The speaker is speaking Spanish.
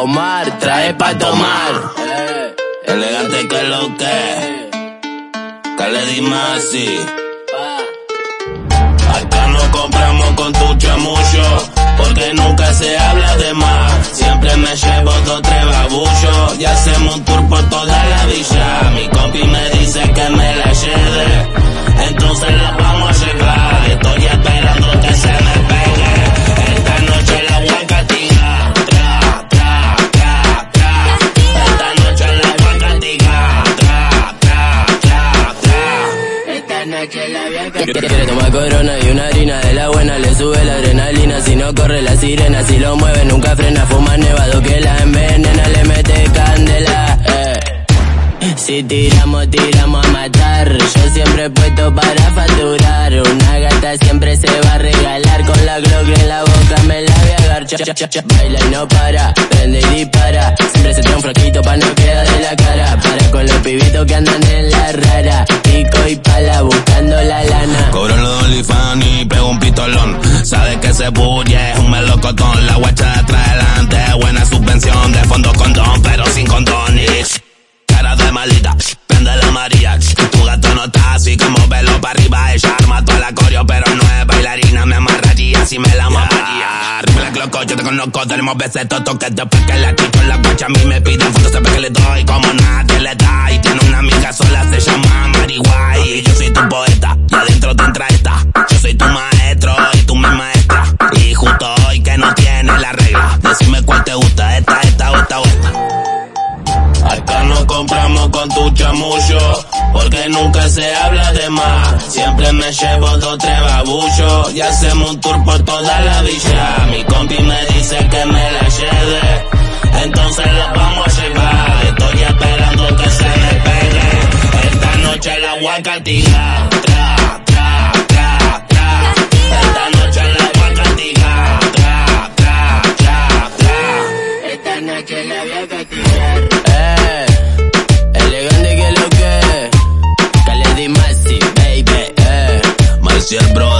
Omar, trae pa' tomar. Elegante que lo que. Khaled Masi. Acá no compramos con tu chamuyo, porque nunca se habla de más. Siempre me llevo dos tres babullos y hacemos un tour por toda Quiere. tomar corona y una harina de la buena, le sube la adrenalina, si no corre la sirena, si lo mueve nunca frena, fuma nevado que la envenena, le mete candela. eh. Si tiramos, tiramos a matar, yo siempre he puesto para facturar, una gata siempre se va a regalar, con la Glock en la boca me la voy a cha. baila y no para, prende y dispara, siempre se trae un fraquito pa' no quedar de la cara, para con los pibitos que andan en la rara, pico y pala buscando la lana. Cobro los OnlyFans y pego un pistolón. Sabe que se bulle es un melocotón. La guacha de atrás adelante, buena suspensión. De fondo condón, pero sin condón. Y cara de malita, prende la María. Tu gato no está así como velo para arriba. Ella arma toda la coreo, pero no es bailarina. Me amarraría si me la mamaría. Rifle cloco, yo te conozco, tenemos besetos, toques después que la quito en la guacha. A mí me piden fotos, sabe que le doy como nadie le con tu chamullo, porque nunca se habla de más. Siempre me llevo dos tres babullos y hacemos un tour por toda la villa. Mi compi me dice que me la lleve, entonces la vamos a llevar. Estoy esperando que se me pegue, esta noche la voy a. si bro